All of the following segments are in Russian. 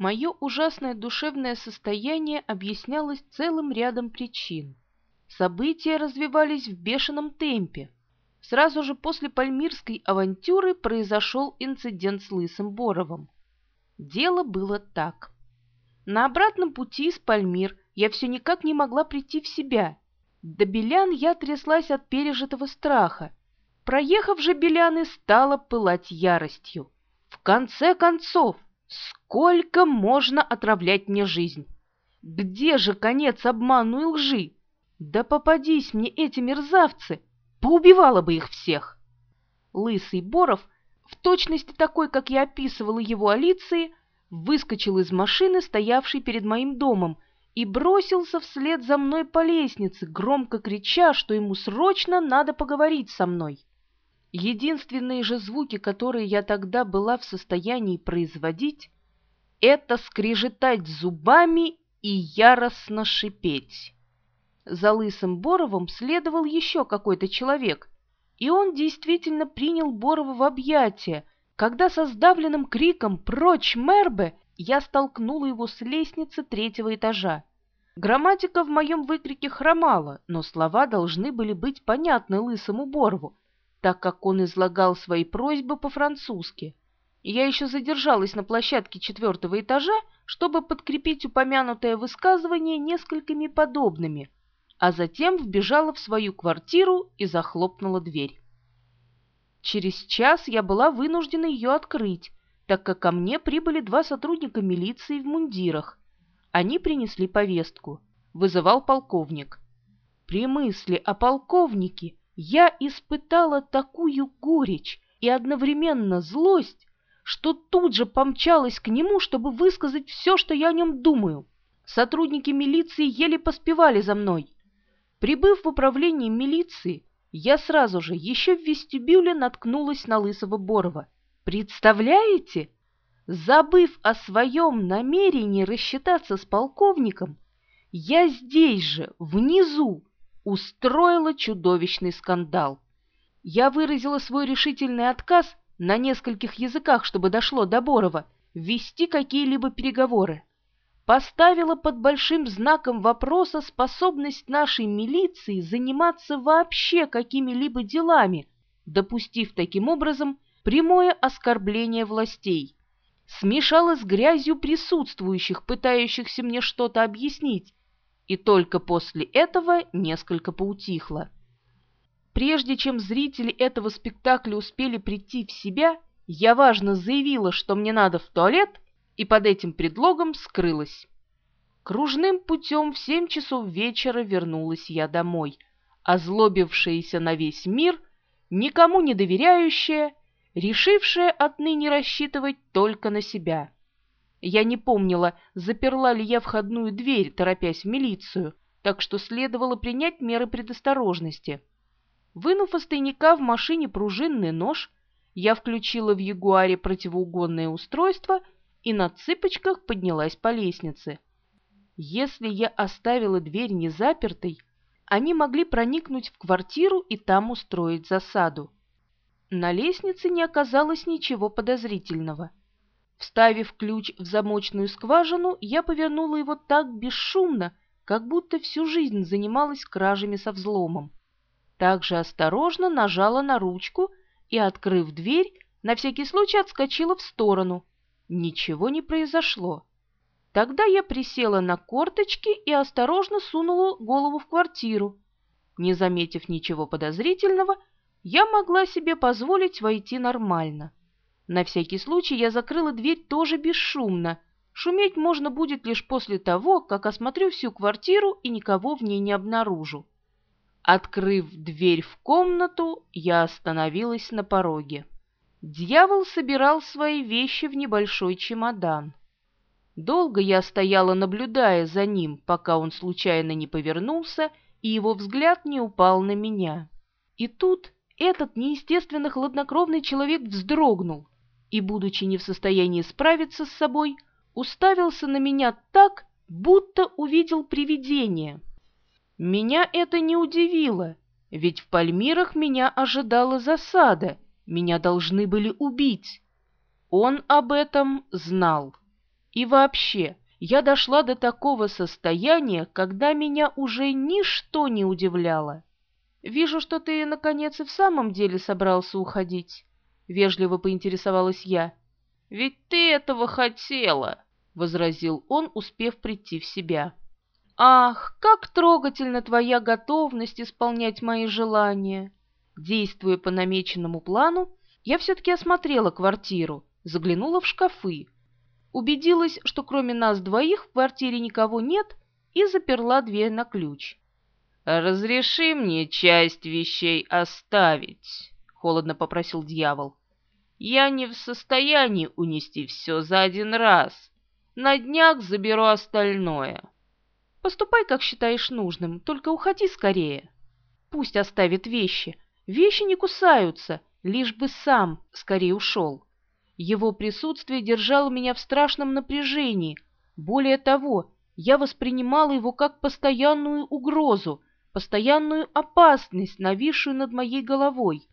Мое ужасное душевное состояние объяснялось целым рядом причин. События развивались в бешеном темпе. Сразу же после пальмирской авантюры произошел инцидент с Лысым Боровым. Дело было так. На обратном пути из Пальмир я все никак не могла прийти в себя. До Белян я тряслась от пережитого страха. Проехав же Беляны, стала пылать яростью. В конце концов, сколько можно отравлять мне жизнь? Где же конец обману и лжи? Да попадись мне эти мерзавцы, поубивала бы их всех. Лысый Боров, в точности такой, как я описывала его Алиции, выскочил из машины, стоявшей перед моим домом, и бросился вслед за мной по лестнице, громко крича, что ему срочно надо поговорить со мной. Единственные же звуки, которые я тогда была в состоянии производить, это скрежетать зубами и яростно шипеть. За Лысым Боровым следовал еще какой-то человек, и он действительно принял Борова в объятия, когда со сдавленным криком «Прочь, Мербе!» я столкнула его с лестницы третьего этажа. Грамматика в моем выкрике хромала, но слова должны были быть понятны Лысому Борову, так как он излагал свои просьбы по-французски. Я еще задержалась на площадке четвертого этажа, чтобы подкрепить упомянутое высказывание несколькими подобными, а затем вбежала в свою квартиру и захлопнула дверь. Через час я была вынуждена ее открыть, так как ко мне прибыли два сотрудника милиции в мундирах. Они принесли повестку. Вызывал полковник. При мысли о полковнике я испытала такую горечь и одновременно злость, что тут же помчалась к нему, чтобы высказать все, что я о нем думаю. Сотрудники милиции еле поспевали за мной. Прибыв в управление милиции, я сразу же, еще в вестибюле, наткнулась на Лысого Борова. Представляете? Забыв о своем намерении рассчитаться с полковником, я здесь же, внизу, устроила чудовищный скандал. Я выразила свой решительный отказ на нескольких языках, чтобы дошло до Борова, вести какие-либо переговоры поставила под большим знаком вопроса способность нашей милиции заниматься вообще какими-либо делами, допустив таким образом прямое оскорбление властей. Смешала с грязью присутствующих, пытающихся мне что-то объяснить, и только после этого несколько поутихла. Прежде чем зрители этого спектакля успели прийти в себя, я важно заявила, что мне надо в туалет, и под этим предлогом скрылась. Кружным путем в семь часов вечера вернулась я домой, озлобившаяся на весь мир, никому не доверяющая, решившая отныне рассчитывать только на себя. Я не помнила, заперла ли я входную дверь, торопясь в милицию, так что следовало принять меры предосторожности. Вынув из тайника в машине пружинный нож, я включила в Ягуаре противоугонное устройство — и на цыпочках поднялась по лестнице. Если я оставила дверь незапертой, они могли проникнуть в квартиру и там устроить засаду. На лестнице не оказалось ничего подозрительного. Вставив ключ в замочную скважину, я повернула его так бесшумно, как будто всю жизнь занималась кражами со взломом. Также осторожно нажала на ручку и, открыв дверь, на всякий случай отскочила в сторону, Ничего не произошло. Тогда я присела на корточки и осторожно сунула голову в квартиру. Не заметив ничего подозрительного, я могла себе позволить войти нормально. На всякий случай я закрыла дверь тоже бесшумно. Шуметь можно будет лишь после того, как осмотрю всю квартиру и никого в ней не обнаружу. Открыв дверь в комнату, я остановилась на пороге. Дьявол собирал свои вещи в небольшой чемодан. Долго я стояла, наблюдая за ним, пока он случайно не повернулся, и его взгляд не упал на меня. И тут этот неестественно хладнокровный человек вздрогнул и, будучи не в состоянии справиться с собой, уставился на меня так, будто увидел привидение. Меня это не удивило, ведь в Пальмирах меня ожидала засада — меня должны были убить. Он об этом знал. И вообще, я дошла до такого состояния, когда меня уже ничто не удивляло. «Вижу, что ты, наконец, и в самом деле собрался уходить», — вежливо поинтересовалась я. «Ведь ты этого хотела», — возразил он, успев прийти в себя. «Ах, как трогательна твоя готовность исполнять мои желания!» Действуя по намеченному плану, я все-таки осмотрела квартиру, заглянула в шкафы, убедилась, что кроме нас двоих в квартире никого нет, и заперла дверь на ключ. «Разреши мне часть вещей оставить», — холодно попросил дьявол. «Я не в состоянии унести все за один раз. На днях заберу остальное». «Поступай, как считаешь нужным, только уходи скорее. Пусть оставит вещи. Вещи не кусаются, лишь бы сам скорее ушел». Его присутствие держало меня в страшном напряжении. Более того, я воспринимала его как постоянную угрозу, постоянную опасность, нависшую над моей головой.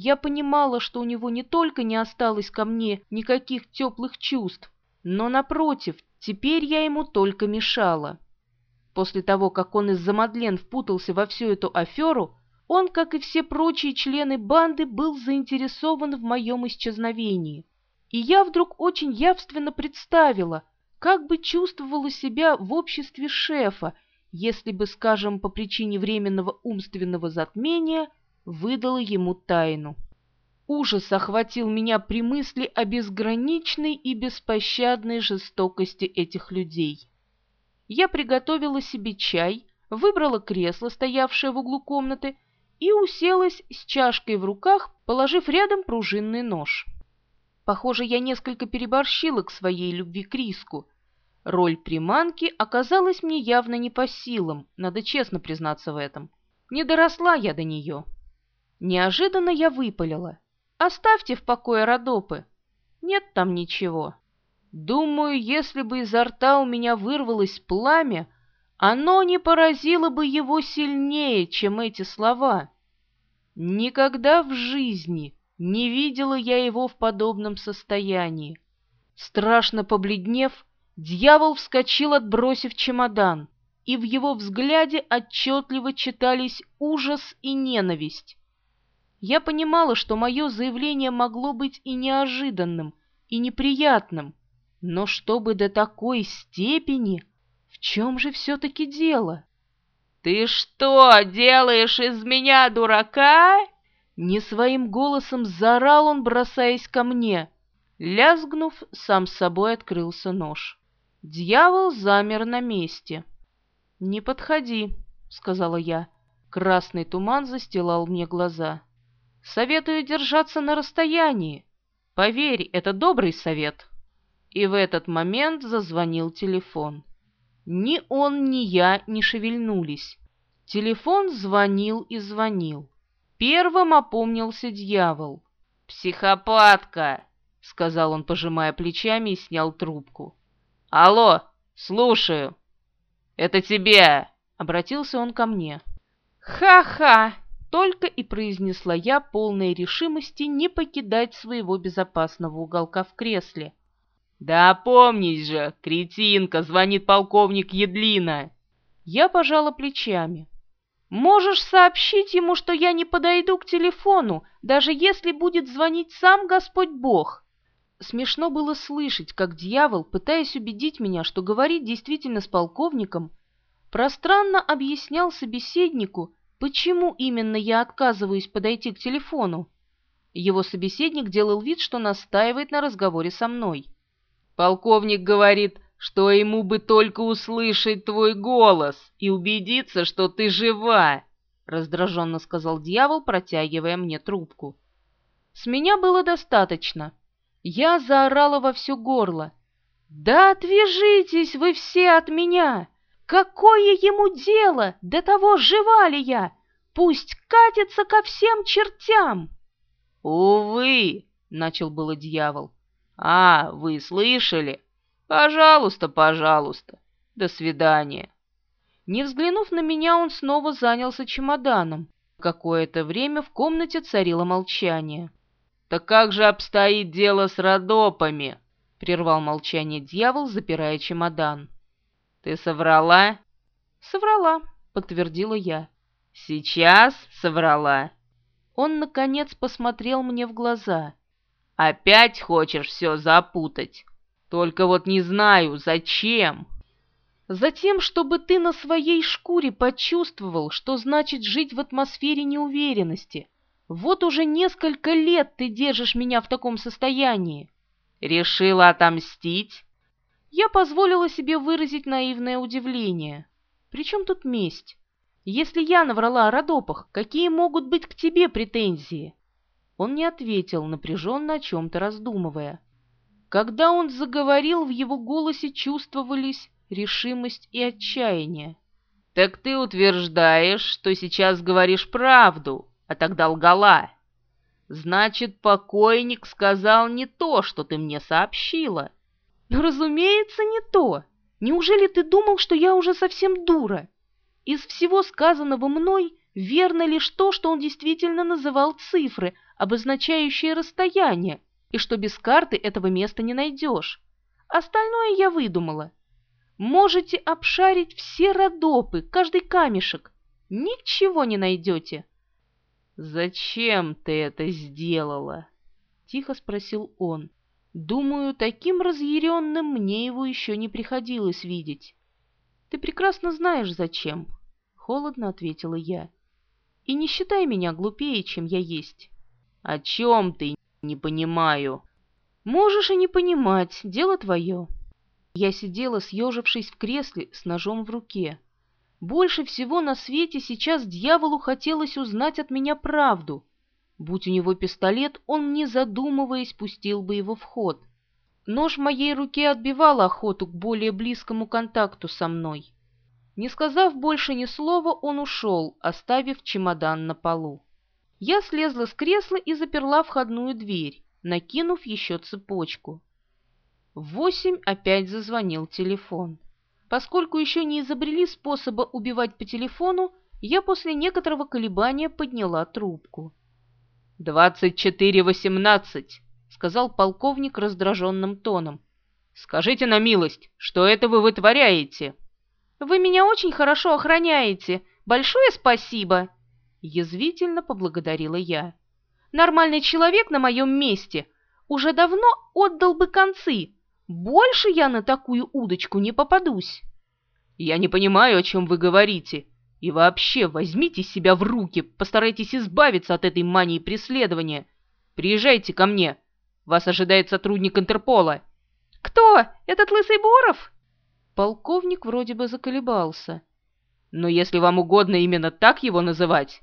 Я понимала, что у него не только не осталось ко мне никаких теплых чувств, но, напротив, теперь я ему только мешала. После того, как он из-за Мадлен впутался во всю эту аферу, он, как и все прочие члены банды, был заинтересован в моем исчезновении. И я вдруг очень явственно представила, как бы чувствовала себя в обществе шефа, если бы, скажем, по причине временного умственного затмения выдала ему тайну. Ужас охватил меня при мысли о безграничной и беспощадной жестокости этих людей. Я приготовила себе чай, выбрала кресло, стоявшее в углу комнаты, и уселась с чашкой в руках, положив рядом пружинный нож. Похоже, я несколько переборщила к своей любви к риску. Роль приманки оказалась мне явно не по силам, надо честно признаться в этом. Не доросла я до нее. Неожиданно я выпалила. «Оставьте в покое Родопы. Нет там ничего. Думаю, если бы изо рта у меня вырвалось пламя, оно не поразило бы его сильнее, чем эти слова. Никогда в жизни не видела я его в подобном состоянии. Страшно побледнев, дьявол вскочил, отбросив чемодан, и в его взгляде отчетливо читались ужас и ненависть. Я понимала, что мое заявление могло быть и неожиданным, и неприятным, но чтобы до такой степени, в чем же все-таки дело? «Ты что, делаешь из меня дурака?» Не своим голосом заорал он, бросаясь ко мне. Лязгнув, сам с собой открылся нож. Дьявол замер на месте. «Не подходи», — сказала я. Красный туман застилал мне глаза. «Советую держаться на расстоянии. Поверь, это добрый совет». И в этот момент зазвонил телефон. Ни он, ни я не шевельнулись. Телефон звонил и звонил. Первым опомнился дьявол. «Психопатка!» — сказал он, пожимая плечами, и снял трубку. «Алло, слушаю!» «Это тебе!» — обратился он ко мне. «Ха-ха!» — только и произнесла я полной решимости не покидать своего безопасного уголка в кресле. «Да помнись же, кретинка, звонит полковник Едлина!» Я пожала плечами. Можешь сообщить ему, что я не подойду к телефону, даже если будет звонить сам Господь Бог. Смешно было слышать, как дьявол, пытаясь убедить меня, что говорит действительно с полковником, пространно объяснял собеседнику, почему именно я отказываюсь подойти к телефону. Его собеседник делал вид, что настаивает на разговоре со мной. Полковник говорит, что ему бы только услышать твой голос и убедиться, что ты жива, — раздраженно сказал дьявол, протягивая мне трубку. С меня было достаточно. Я заорала во все горло. «Да отвяжитесь вы все от меня! Какое ему дело до того, жива ли я? Пусть катится ко всем чертям!» «Увы!» — начал было дьявол. «А, вы слышали?» «Пожалуйста, пожалуйста. До свидания». Не взглянув на меня, он снова занялся чемоданом. Какое-то время в комнате царило молчание. «Так как же обстоит дело с Родопами?» — прервал молчание дьявол, запирая чемодан. «Ты соврала?» «Соврала», — подтвердила я. «Сейчас соврала». Он, наконец, посмотрел мне в глаза. «Опять хочешь все запутать? Только вот не знаю, зачем?» «Затем, чтобы ты на своей шкуре почувствовал, что значит жить в атмосфере неуверенности. Вот уже несколько лет ты держишь меня в таком состоянии». «Решила отомстить?» Я позволила себе выразить наивное удивление. «При чем тут месть? Если я наврала о Родопах, какие могут быть к тебе претензии?» Он не ответил, напряженно о чем-то раздумывая. Когда он заговорил, в его голосе чувствовались решимость и отчаяние. «Так ты утверждаешь, что сейчас говоришь правду, а тогда лгала. Значит, покойник сказал не то, что ты мне сообщила». «Ну, разумеется, не то. Неужели ты думал, что я уже совсем дура? Из всего сказанного мной верно лишь то, что он действительно называл цифры, обозначающие расстояние, и что без карты этого места не найдешь. Остальное я выдумала. Можете обшарить все родопы, каждый камешек. Ничего не найдете. «Зачем ты это сделала?» — тихо спросил он. «Думаю, таким разъяренным мне его еще не приходилось видеть». «Ты прекрасно знаешь, зачем», — холодно ответила я. «И не считай меня глупее, чем я есть». «О чем ты? Не понимаю». «Можешь и не понимать, дело твое». Я сидела, съежившись в кресле с ножом в руке. Больше всего на свете сейчас дьяволу хотелось узнать от меня правду. Будь у него пистолет, он, не задумываясь, пустил бы его в ход. Нож в моей руке отбивал охоту к более близкому контакту со мной. Не сказав больше ни слова, он ушел, оставив чемодан на полу. Я слезла с кресла и заперла входную дверь, накинув еще цепочку. В восемь опять зазвонил телефон. Поскольку еще не изобрели способа убивать по телефону, я после некоторого колебания подняла трубку. «Двадцать четыре восемнадцать», — сказал полковник раздраженным тоном. «Скажите на милость, что это вы вытворяете?» «Вы меня очень хорошо охраняете. Большое спасибо!» Язвительно поблагодарила я. «Нормальный человек на моем месте уже давно отдал бы концы, больше я на такую удочку не попадусь. Я не понимаю, о чем вы говорите. И вообще, возьмите себя в руки, постарайтесь избавиться от этой мании преследования. Приезжайте ко мне. Вас ожидает сотрудник Интерпола. Кто? Этот лысый Боров? Полковник вроде бы заколебался. Но если вам угодно именно так его называть,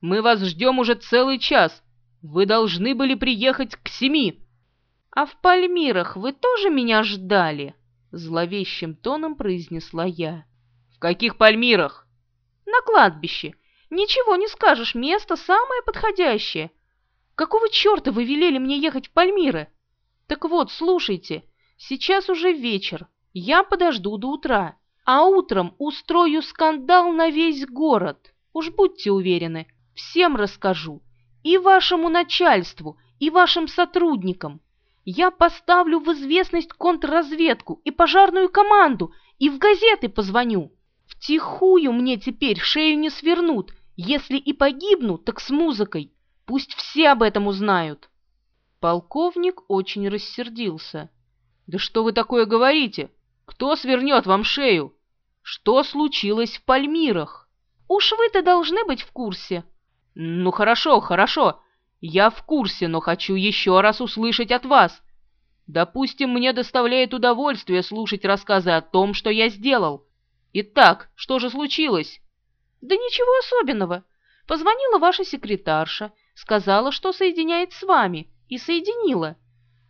мы вас ждем уже целый час. Вы должны были приехать к семи. «А в Пальмирах вы тоже меня ждали?» — зловещим тоном произнесла я. «В каких Пальмирах?» «На кладбище. Ничего не скажешь, место самое подходящее. Какого черта вы велели мне ехать в Пальмиры? Так вот, слушайте, сейчас уже вечер, я подожду до утра, а утром устрою скандал на весь город. Уж будьте уверены, всем расскажу, и вашему начальству, и вашим сотрудникам». Я поставлю в известность контрразведку и пожарную команду, и в газеты позвоню. Втихую мне теперь шею не свернут. Если и погибну, так с музыкой. Пусть все об этом узнают. Полковник очень рассердился. «Да что вы такое говорите? Кто свернет вам шею? Что случилось в Пальмирах?» «Уж вы-то должны быть в курсе». «Ну хорошо, хорошо. Я в курсе, но хочу еще раз услышать от вас. Допустим, мне доставляет удовольствие слушать рассказы о том, что я сделал. Итак, что же случилось? Да ничего особенного. Позвонила ваша секретарша, сказала, что соединяет с вами, и соединила.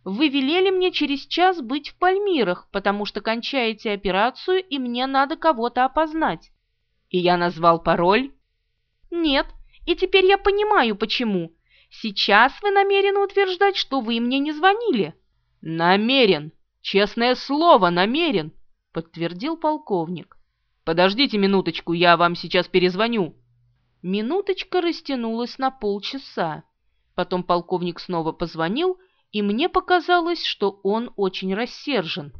Вы велели мне через час быть в Пальмирах, потому что кончаете операцию, и мне надо кого-то опознать. И я назвал пароль? Нет, и теперь я понимаю, почему. Сейчас вы намерены утверждать, что вы мне не звонили. Намерен, честное слово, намерен, подтвердил полковник. Подождите минуточку, я вам сейчас перезвоню. Минуточка растянулась на полчаса. Потом полковник снова позвонил, и мне показалось, что он очень рассержен.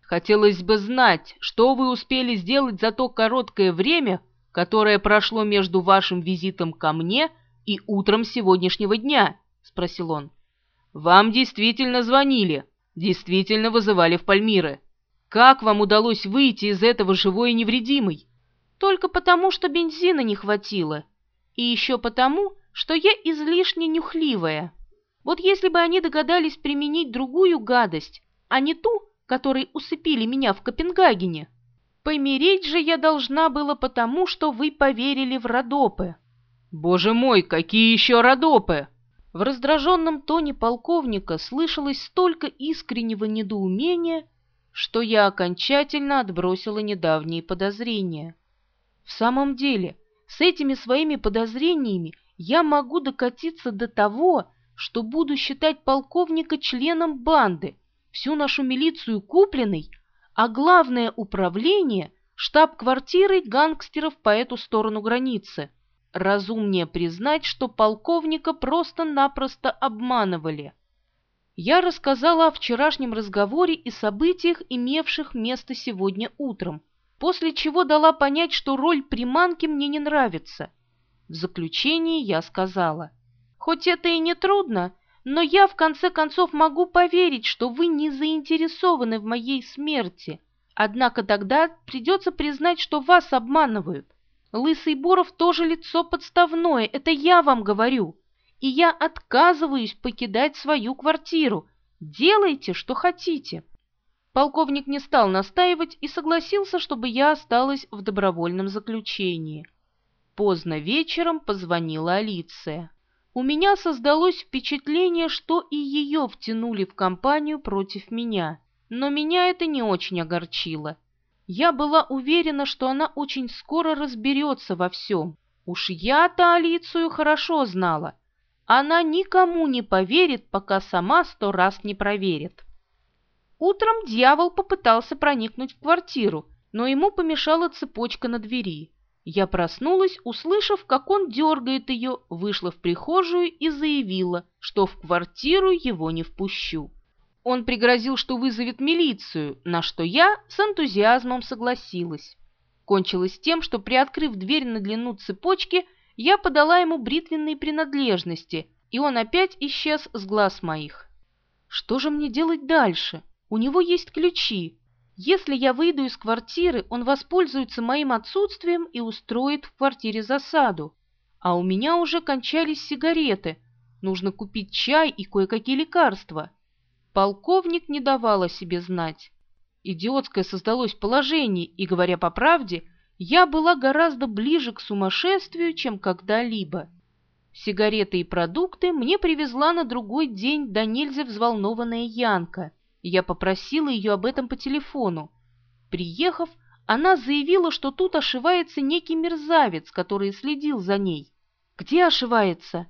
«Хотелось бы знать, что вы успели сделать за то короткое время, которое прошло между вашим визитом ко мне и утром сегодняшнего дня?» — спросил он. «Вам действительно звонили, действительно вызывали в Пальмиры. Как вам удалось выйти из этого живой и невредимой?» «Только потому, что бензина не хватило. И еще потому, что я излишне нюхливая. Вот если бы они догадались применить другую гадость, а не ту, которой усыпили меня в Копенгагене, помереть же я должна была потому, что вы поверили в Родопы. Боже мой, какие еще Родопы? В раздраженном тоне полковника слышалось столько искреннего недоумения, что я окончательно отбросила недавние подозрения. В самом деле, с этими своими подозрениями я могу докатиться до того, что буду считать полковника членом банды, всю нашу милицию купленной, а главное управление – штаб-квартирой гангстеров по эту сторону границы. Разумнее признать, что полковника просто-напросто обманывали. Я рассказала о вчерашнем разговоре и событиях, имевших место сегодня утром, после чего дала понять, что роль приманки мне не нравится. В заключении я сказала – Хоть это и не трудно, но я в конце концов могу поверить, что вы не заинтересованы в моей смерти. Однако тогда придется признать, что вас обманывают. Лысый Боров тоже лицо подставное, это я вам говорю. И я отказываюсь покидать свою квартиру. Делайте, что хотите. Полковник не стал настаивать и согласился, чтобы я осталась в добровольном заключении. Поздно вечером позвонила Алиция. У меня создалось впечатление, что и ее втянули в компанию против меня, но меня это не очень огорчило. Я была уверена, что она очень скоро разберется во всем. Уж я-то Алицию хорошо знала. Она никому не поверит, пока сама сто раз не проверит. Утром дьявол попытался проникнуть в квартиру, но ему помешала цепочка на двери. Я проснулась, услышав, как он дергает ее, вышла в прихожую и заявила, что в квартиру его не впущу. Он пригрозил, что вызовет милицию, на что я с энтузиазмом согласилась. Кончилось тем, что, приоткрыв дверь на длину цепочки, я подала ему бритвенные принадлежности, и он опять исчез с глаз моих. Что же мне делать дальше? У него есть ключи, если я выйду из квартиры, он воспользуется моим отсутствием и устроит в квартире засаду. А у меня уже кончались сигареты. Нужно купить чай и кое-какие лекарства. Полковник не давал о себе знать. Идиотское создалось положение, и, говоря по правде, я была гораздо ближе к сумасшествию, чем когда-либо. Сигареты и продукты мне привезла на другой день до нельзя взволнованная Янка – я попросила ее об этом по телефону. Приехав, она заявила, что тут ошивается некий мерзавец, который следил за ней. «Где ошивается?»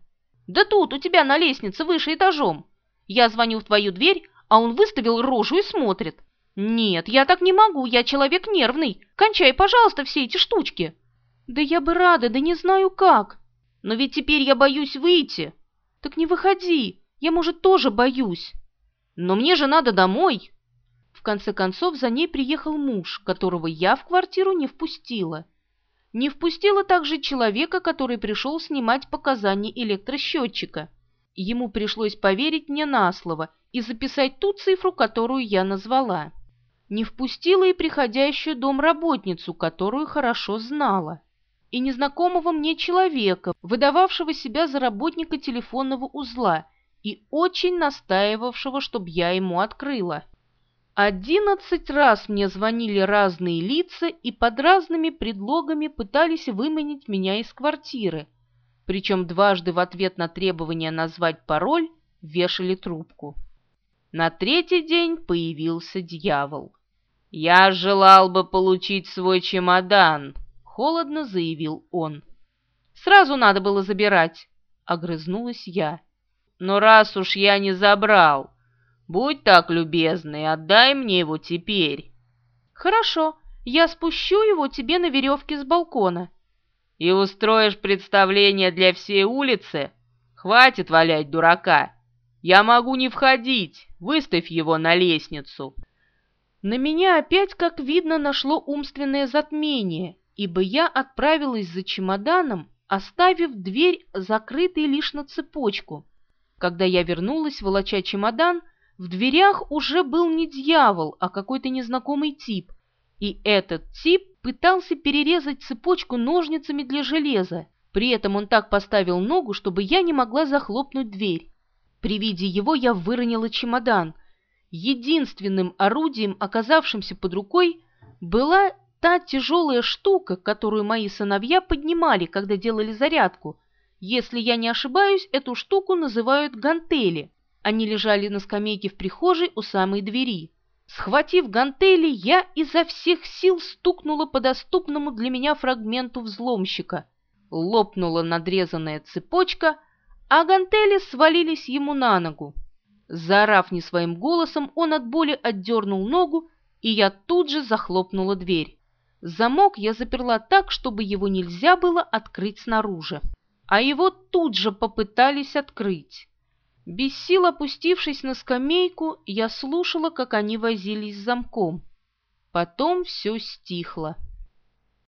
«Да тут, у тебя на лестнице, выше этажом. Я звоню в твою дверь, а он выставил рожу и смотрит. Нет, я так не могу, я человек нервный. Кончай, пожалуйста, все эти штучки». «Да я бы рада, да не знаю как. Но ведь теперь я боюсь выйти». «Так не выходи, я, может, тоже боюсь». Но мне же надо домой. В конце концов, за ней приехал муж, которого я в квартиру не впустила. Не впустила также человека, который пришел снимать показания электросчетчика. Ему пришлось поверить мне на слово и записать ту цифру, которую я назвала. Не впустила и приходящую домработницу, которую хорошо знала. И незнакомого мне человека, выдававшего себя за работника телефонного узла и очень настаивавшего, чтобы я ему открыла. Одиннадцать раз мне звонили разные лица и под разными предлогами пытались выманить меня из квартиры, причем дважды в ответ на требование назвать пароль вешали трубку. На третий день появился дьявол. «Я желал бы получить свой чемодан», — холодно заявил он. «Сразу надо было забирать», — огрызнулась я. Но раз уж я не забрал, будь так любезный, отдай мне его теперь. Хорошо, я спущу его тебе на веревке с балкона. И устроишь представление для всей улицы? Хватит валять дурака. Я могу не входить, выставь его на лестницу. На меня опять, как видно, нашло умственное затмение, ибо я отправилась за чемоданом, оставив дверь закрытой лишь на цепочку. Когда я вернулась, волоча чемодан, в дверях уже был не дьявол, а какой-то незнакомый тип, и этот тип пытался перерезать цепочку ножницами для железа. При этом он так поставил ногу, чтобы я не могла захлопнуть дверь. При виде его я выронила чемодан. Единственным орудием, оказавшимся под рукой, была та тяжелая штука, которую мои сыновья поднимали, когда делали зарядку. Если я не ошибаюсь, эту штуку называют гантели. Они лежали на скамейке в прихожей у самой двери. Схватив гантели, я изо всех сил стукнула по доступному для меня фрагменту взломщика. Лопнула надрезанная цепочка — а гантели свалились ему на ногу. Заорав не своим голосом, он от боли отдернул ногу, и я тут же захлопнула дверь. Замок я заперла так, чтобы его нельзя было открыть снаружи. А его тут же попытались открыть. Без сил опустившись на скамейку, я слушала, как они возились с замком. Потом все стихло.